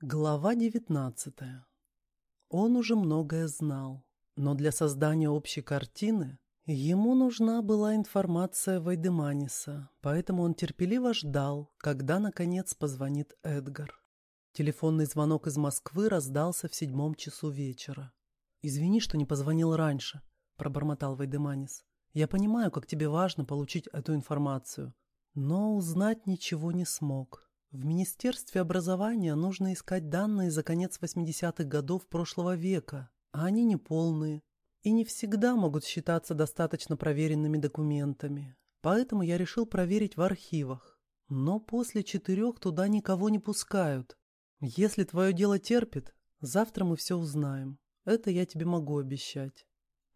Глава девятнадцатая. Он уже многое знал, но для создания общей картины ему нужна была информация Вайдеманиса, поэтому он терпеливо ждал, когда, наконец, позвонит Эдгар. Телефонный звонок из Москвы раздался в седьмом часу вечера. «Извини, что не позвонил раньше», — пробормотал Вайдеманис. «Я понимаю, как тебе важно получить эту информацию, но узнать ничего не смог». В Министерстве образования нужно искать данные за конец 80-х годов прошлого века, а они неполные и не всегда могут считаться достаточно проверенными документами. Поэтому я решил проверить в архивах. Но после четырех туда никого не пускают. Если твое дело терпит, завтра мы все узнаем. Это я тебе могу обещать.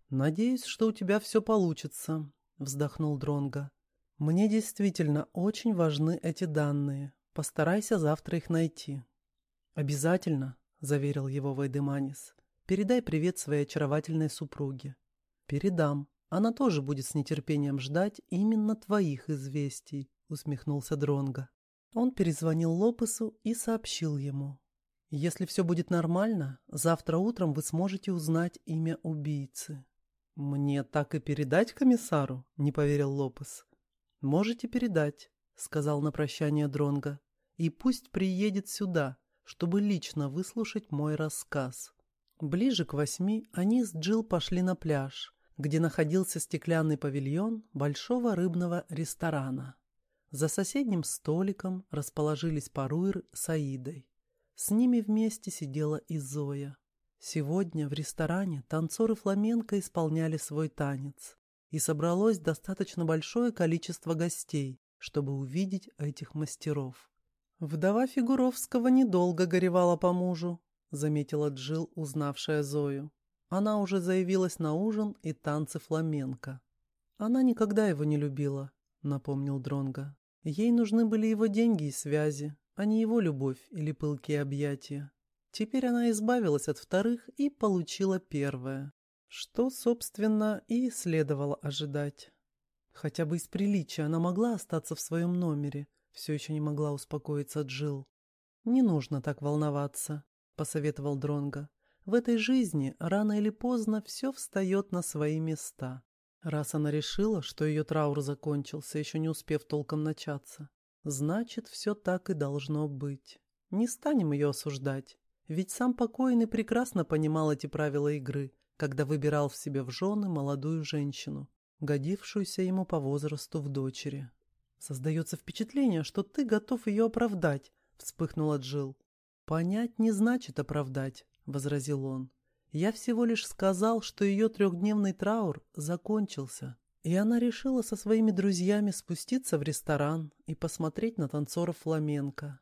Надеюсь, что у тебя все получится, вздохнул Дронга. Мне действительно очень важны эти данные. Постарайся завтра их найти. Обязательно, заверил его Вайдеманис. Передай привет своей очаровательной супруге. Передам. Она тоже будет с нетерпением ждать именно твоих известий, усмехнулся Дронга. Он перезвонил Лопесу и сообщил ему. Если все будет нормально, завтра утром вы сможете узнать имя убийцы. Мне так и передать комиссару? Не поверил Лопес. Можете передать, сказал на прощание Дронга и пусть приедет сюда, чтобы лично выслушать мой рассказ. Ближе к восьми они с Джилл пошли на пляж, где находился стеклянный павильон большого рыбного ресторана. За соседним столиком расположились Паруир с Аидой. С ними вместе сидела и Зоя. Сегодня в ресторане танцоры фламенко исполняли свой танец, и собралось достаточно большое количество гостей, чтобы увидеть этих мастеров. «Вдова Фигуровского недолго горевала по мужу», — заметила Джил, узнавшая Зою. Она уже заявилась на ужин и танцы фламенко. «Она никогда его не любила», — напомнил Дронга. «Ей нужны были его деньги и связи, а не его любовь или пылкие объятия. Теперь она избавилась от вторых и получила первое, что, собственно, и следовало ожидать. Хотя бы из приличия она могла остаться в своем номере, все еще не могла успокоиться Джил. «Не нужно так волноваться», — посоветовал Дронга. «В этой жизни рано или поздно все встает на свои места. Раз она решила, что ее траур закончился, еще не успев толком начаться, значит, все так и должно быть. Не станем ее осуждать, ведь сам покойный прекрасно понимал эти правила игры, когда выбирал в себе в жены молодую женщину, годившуюся ему по возрасту в дочери. «Создается впечатление, что ты готов ее оправдать», — вспыхнула Джил. «Понять не значит оправдать», — возразил он. «Я всего лишь сказал, что ее трехдневный траур закончился, и она решила со своими друзьями спуститься в ресторан и посмотреть на танцоров фламенко.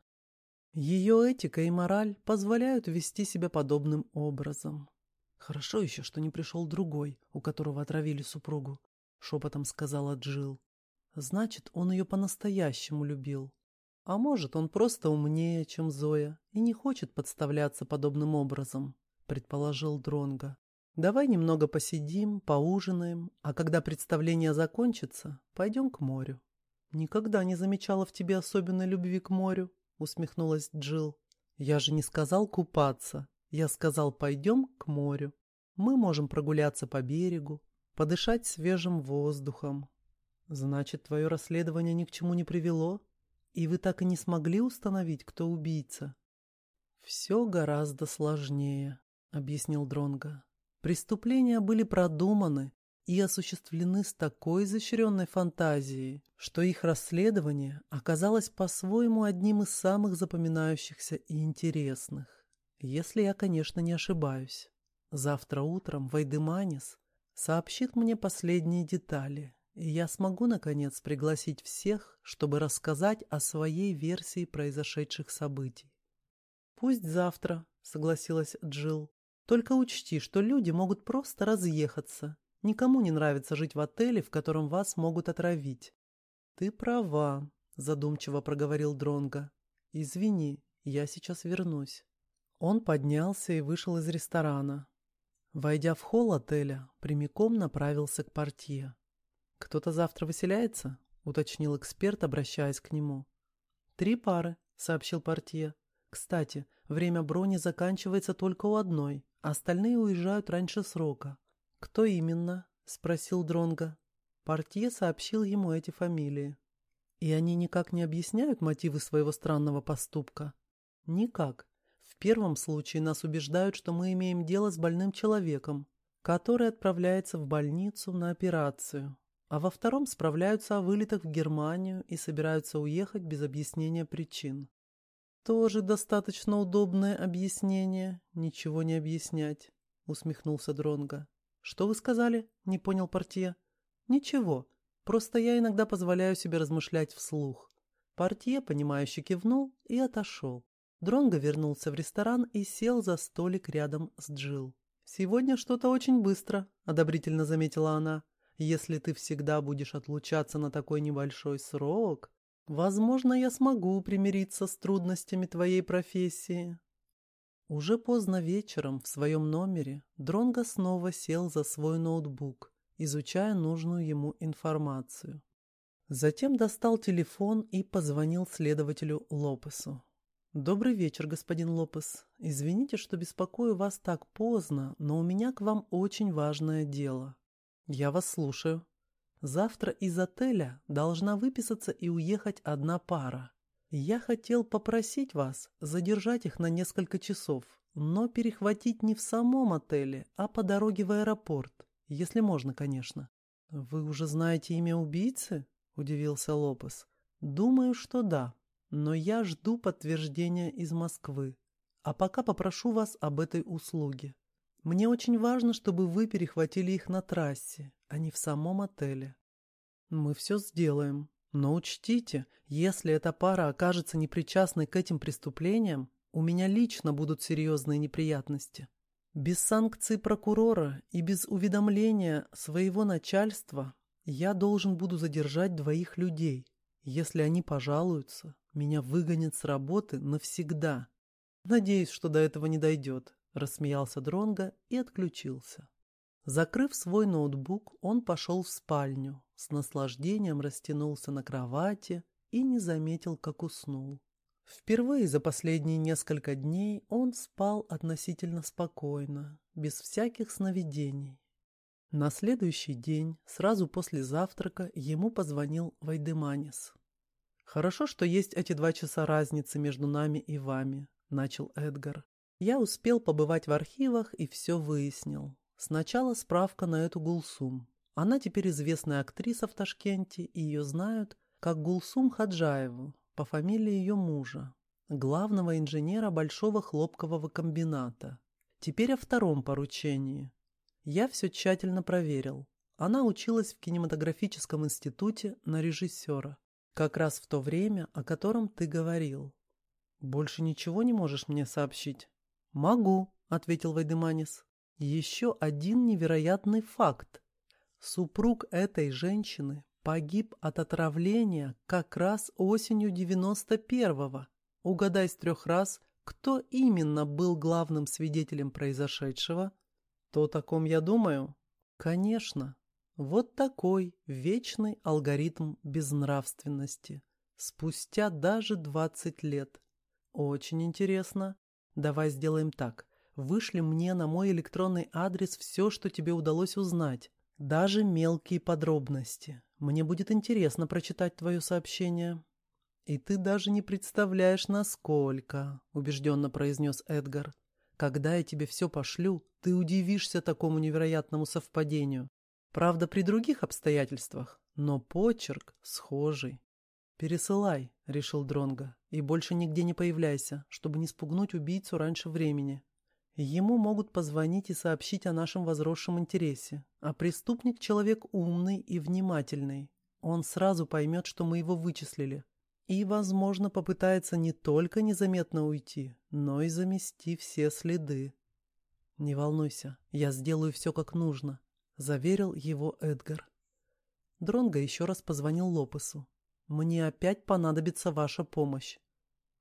Ее этика и мораль позволяют вести себя подобным образом. Хорошо еще, что не пришел другой, у которого отравили супругу, — шепотом сказала Джил. Значит, он ее по-настоящему любил. А может, он просто умнее, чем Зоя, и не хочет подставляться подобным образом, предположил Дронга. Давай немного посидим, поужинаем, а когда представление закончится, пойдем к морю. Никогда не замечала в тебе особенной любви к морю, усмехнулась Джил. Я же не сказал купаться, я сказал пойдем к морю. Мы можем прогуляться по берегу, подышать свежим воздухом, Значит, твое расследование ни к чему не привело? И вы так и не смогли установить, кто убийца? Все гораздо сложнее, объяснил Дронга. Преступления были продуманы и осуществлены с такой изощренной фантазией, что их расследование оказалось по-своему одним из самых запоминающихся и интересных. Если я, конечно, не ошибаюсь. Завтра утром Вайдеманис сообщит мне последние детали, и я смогу, наконец, пригласить всех, чтобы рассказать о своей версии произошедших событий. «Пусть завтра», — согласилась Джилл. «Только учти, что люди могут просто разъехаться. Никому не нравится жить в отеле, в котором вас могут отравить». «Ты права», — задумчиво проговорил Дронга. «Извини, я сейчас вернусь». Он поднялся и вышел из ресторана. Войдя в холл отеля, прямиком направился к портье. «Кто-то завтра выселяется?» — уточнил эксперт, обращаясь к нему. «Три пары», — сообщил портье. Кстати, время брони заканчивается только у одной, а остальные уезжают раньше срока. Кто именно? спросил Дронга. Портье сообщил ему эти фамилии. И они никак не объясняют мотивы своего странного поступка? Никак. Первом случае нас убеждают, что мы имеем дело с больным человеком, который отправляется в больницу на операцию, а во втором справляются о вылетах в Германию и собираются уехать без объяснения причин. Тоже достаточно удобное объяснение, ничего не объяснять, усмехнулся Дронга. Что вы сказали? не понял портье. Ничего, просто я иногда позволяю себе размышлять вслух. Портье, понимающе кивнул и отошел. Дронго вернулся в ресторан и сел за столик рядом с Джил. «Сегодня что-то очень быстро», — одобрительно заметила она. «Если ты всегда будешь отлучаться на такой небольшой срок, возможно, я смогу примириться с трудностями твоей профессии». Уже поздно вечером в своем номере Дронго снова сел за свой ноутбук, изучая нужную ему информацию. Затем достал телефон и позвонил следователю Лопесу. «Добрый вечер, господин Лопес. Извините, что беспокою вас так поздно, но у меня к вам очень важное дело. Я вас слушаю. Завтра из отеля должна выписаться и уехать одна пара. Я хотел попросить вас задержать их на несколько часов, но перехватить не в самом отеле, а по дороге в аэропорт, если можно, конечно. Вы уже знаете имя убийцы? Удивился Лопес. Думаю, что да но я жду подтверждения из Москвы. А пока попрошу вас об этой услуге. Мне очень важно, чтобы вы перехватили их на трассе, а не в самом отеле. Мы все сделаем. Но учтите, если эта пара окажется непричастной к этим преступлениям, у меня лично будут серьезные неприятности. Без санкций прокурора и без уведомления своего начальства я должен буду задержать двоих людей. Если они пожалуются, меня выгонят с работы навсегда. Надеюсь, что до этого не дойдет, рассмеялся Дронга и отключился. Закрыв свой ноутбук, он пошел в спальню, с наслаждением растянулся на кровати и не заметил, как уснул. Впервые за последние несколько дней он спал относительно спокойно, без всяких сновидений. На следующий день, сразу после завтрака, ему позвонил Вайдеманис. «Хорошо, что есть эти два часа разницы между нами и вами», — начал Эдгар. «Я успел побывать в архивах и все выяснил. Сначала справка на эту Гулсум. Она теперь известная актриса в Ташкенте, и ее знают как Гулсум Хаджаеву, по фамилии ее мужа, главного инженера Большого хлопкового комбината. Теперь о втором поручении. Я все тщательно проверил. Она училась в кинематографическом институте на режиссера. Как раз в то время, о котором ты говорил. Больше ничего не можешь мне сообщить? Могу, ответил Вайдеманис. Еще один невероятный факт. Супруг этой женщины погиб от отравления как раз осенью 91-го. Угадай с трех раз, кто именно был главным свидетелем произошедшего? То, о ком я думаю? Конечно, вот такой вечный алгоритм безнравственности. Спустя даже 20 лет. Очень интересно. Давай сделаем так. Вышли мне на мой электронный адрес все, что тебе удалось узнать. Даже мелкие подробности. Мне будет интересно прочитать твое сообщение. И ты даже не представляешь, насколько, убежденно произнес Эдгар. Когда я тебе все пошлю, ты удивишься такому невероятному совпадению. Правда, при других обстоятельствах, но почерк схожий. «Пересылай», — решил Дронга, — «и больше нигде не появляйся, чтобы не спугнуть убийцу раньше времени. Ему могут позвонить и сообщить о нашем возросшем интересе, а преступник — человек умный и внимательный. Он сразу поймет, что мы его вычислили, и, возможно, попытается не только незаметно уйти, но и замести все следы. Не волнуйся, я сделаю все как нужно заверил его Эдгар. Дронго еще раз позвонил Лопесу. «Мне опять понадобится ваша помощь».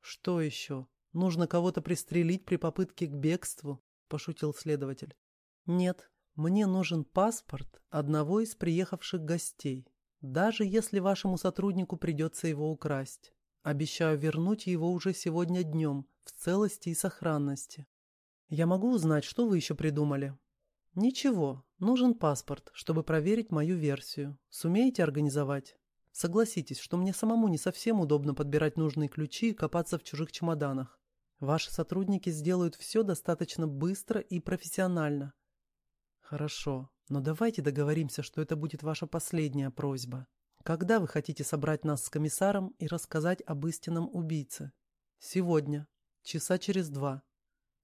«Что еще? Нужно кого-то пристрелить при попытке к бегству?» – пошутил следователь. «Нет, мне нужен паспорт одного из приехавших гостей, даже если вашему сотруднику придется его украсть. Обещаю вернуть его уже сегодня днем, в целости и сохранности. Я могу узнать, что вы еще придумали? Ничего, нужен паспорт, чтобы проверить мою версию. Сумеете организовать? Согласитесь, что мне самому не совсем удобно подбирать нужные ключи и копаться в чужих чемоданах. Ваши сотрудники сделают все достаточно быстро и профессионально. Хорошо, но давайте договоримся, что это будет ваша последняя просьба. Когда вы хотите собрать нас с комиссаром и рассказать об истинном убийце? Сегодня. Часа через два.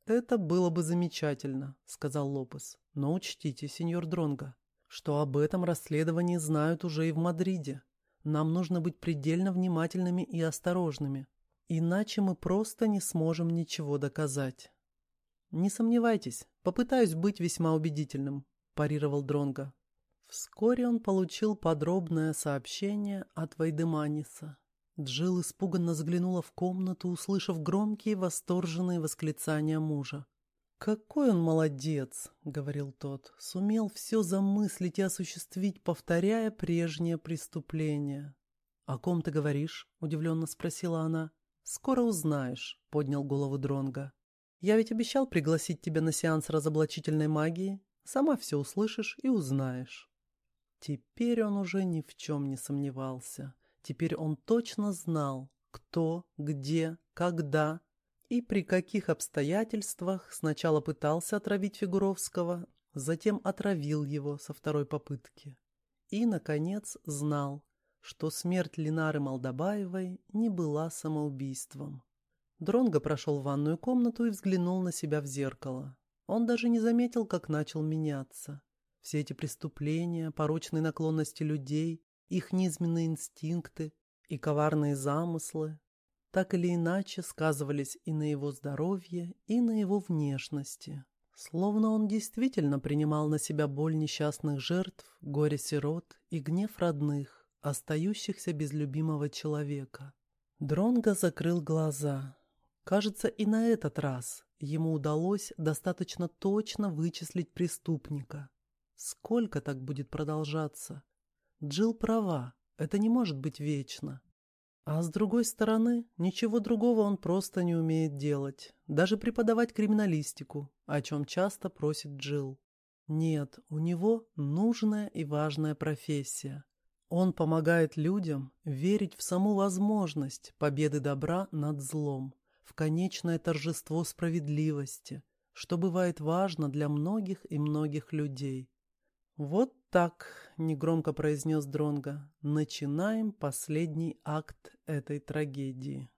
Это было бы замечательно, сказал Лопес. Но учтите, сеньор Дронго, что об этом расследовании знают уже и в Мадриде. Нам нужно быть предельно внимательными и осторожными. Иначе мы просто не сможем ничего доказать. Не сомневайтесь, попытаюсь быть весьма убедительным, парировал Дронго. Вскоре он получил подробное сообщение от Вайдеманиса. Джилл испуганно заглянула в комнату, услышав громкие восторженные восклицания мужа. «Какой он молодец!» — говорил тот. «Сумел все замыслить и осуществить, повторяя прежнее преступление». «О ком ты говоришь?» — удивленно спросила она. «Скоро узнаешь», — поднял голову Дронга. «Я ведь обещал пригласить тебя на сеанс разоблачительной магии. Сама все услышишь и узнаешь». Теперь он уже ни в чем не сомневался. Теперь он точно знал, кто, где, когда и при каких обстоятельствах сначала пытался отравить Фигуровского, затем отравил его со второй попытки. И, наконец, знал, что смерть Линары Молдобаевой не была самоубийством. Дронго прошел в ванную комнату и взглянул на себя в зеркало. Он даже не заметил, как начал меняться. Все эти преступления, порочные наклонности людей, их низменные инстинкты и коварные замыслы так или иначе сказывались и на его здоровье, и на его внешности. Словно он действительно принимал на себя боль несчастных жертв, горе сирот и гнев родных, остающихся без любимого человека. Дронго закрыл глаза. Кажется, и на этот раз ему удалось достаточно точно вычислить преступника. Сколько так будет продолжаться? Джилл права, это не может быть вечно. А с другой стороны, ничего другого он просто не умеет делать, даже преподавать криминалистику, о чем часто просит Джилл. Нет, у него нужная и важная профессия. Он помогает людям верить в саму возможность победы добра над злом, в конечное торжество справедливости, что бывает важно для многих и многих людей. «Вот так», — негромко произнес Дронго, — «начинаем последний акт этой трагедии».